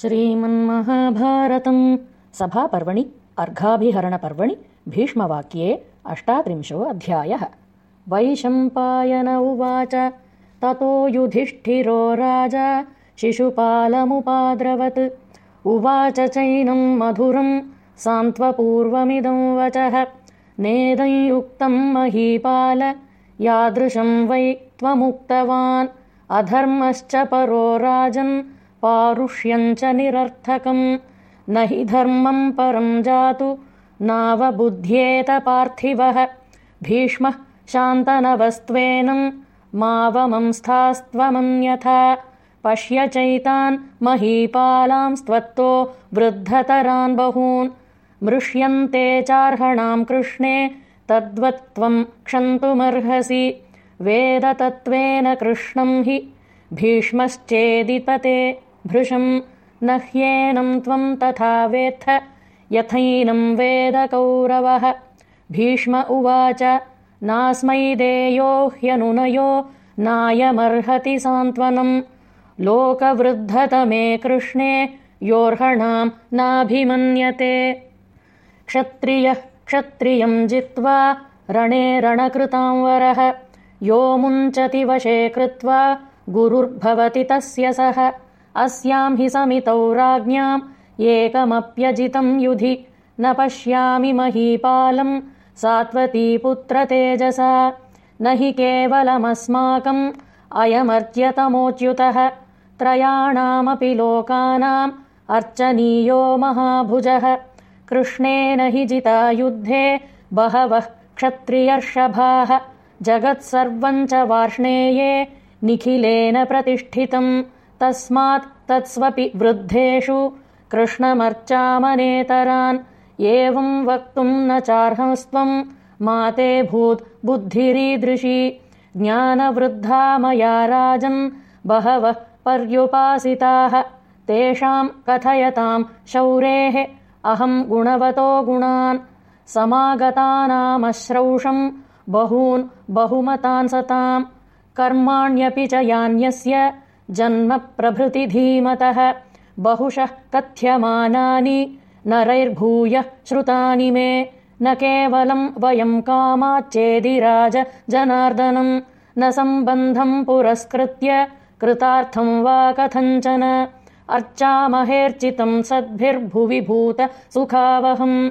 श्रीमन्महाभारतम्। सभापर्वणि अर्घाभिहरणपर्वणि भीष्मवाक्ये अष्टात्रिंशो अध्यायः। वैशम्पायन उवाच। ततो युधिष्ठिरो राजा शिशुपालमुपाद्रवत्। उवाच चैनम् मधुरम् सान्त्वपूर्वमिदं वचः। नेदंयुक्तम् महीपाल यादृशम् वै त्वमुक्तवान्। अधर्मश्च परो राजन् पारुष्यञ्च निरर्थकम्। न हि धर्मम् परम् जातु नावबुध्येत पार्थिवः। भीष्मः शान्तनवस्त्वेनम् मावमंस्थास्त्वमन्यथा। पश्य चैतान् महीपालांस्त्वत्तो वृद्धतरान् बहून्। मृष्यन्ते चार्हणाम् कृष्णे तद्वत्त्वम् क्षन्तुमर्हसि। वेदतत्त्वेन कृष्णम् हि। भीष्मश्चेदिपते भृशम् न ह्येनम् त्वम् तथा वेत्थ यथैनम् वेद कौरवः। भीष्म उवाच नास्मै देयो ह्यनुनयो नायमर्हति सान्त्वनम् लोकवृद्धतमे कृष्णे योऽर्हणाम् नाभिमन्यते। क्षत्रियः क्षत्रियम् जित्वा रणे रणकृतांवरः। यो मुञ्चति वशे कृत्वा गुरुर्भवति तस्य सः अस्याम् हि समितौ राज्ञाम् एकमप्यजितम् युधि। न पश्यामि महीपालम् सात्वतीपुत्रतेजसा न हि केवलमस्माकम् अयमर्च्यतमोच्युतः त्रयाणामपि लोकानाम् अर्चनीयो महाभुजः। कृष्णेन हि जिता युद्धे बहवः क्षत्रियर्षभाः। जगत्सर्वम् च वार्ष्णेये निखिलेन प्रतिष्ठितम् तस्मात् तत्स्वपि वृद्धेषु कृष्णमर्चामनेतरान् एवम् वक्तुम् न चार्हंस्त्वम् माते भूत् बुद्धिरीदृशी ज्ञानवृद्धा मया राजन् बहवः पर्युपासिताः तेषाम् कथयताम् शौरेः अहम् गुणवतो गुणान् समागतानामश्रौषम् बहून् बहुमतान् सताम् कर्माण्यपि च यान्यस्य जन्म प्रभृति धीमतः बहुशः कथ्यमानानि नरैर्भूयः श्रुतानि मे। न केवलम् वयम् कामाच्चेदिराज जनार्दनम् न सम्बन्धम् पुरस्कृत्य कृतार्थम् वा कथञ्चन। अर्चामहेर्चितम् सद्भिर्भुवि भूत सुखावहम्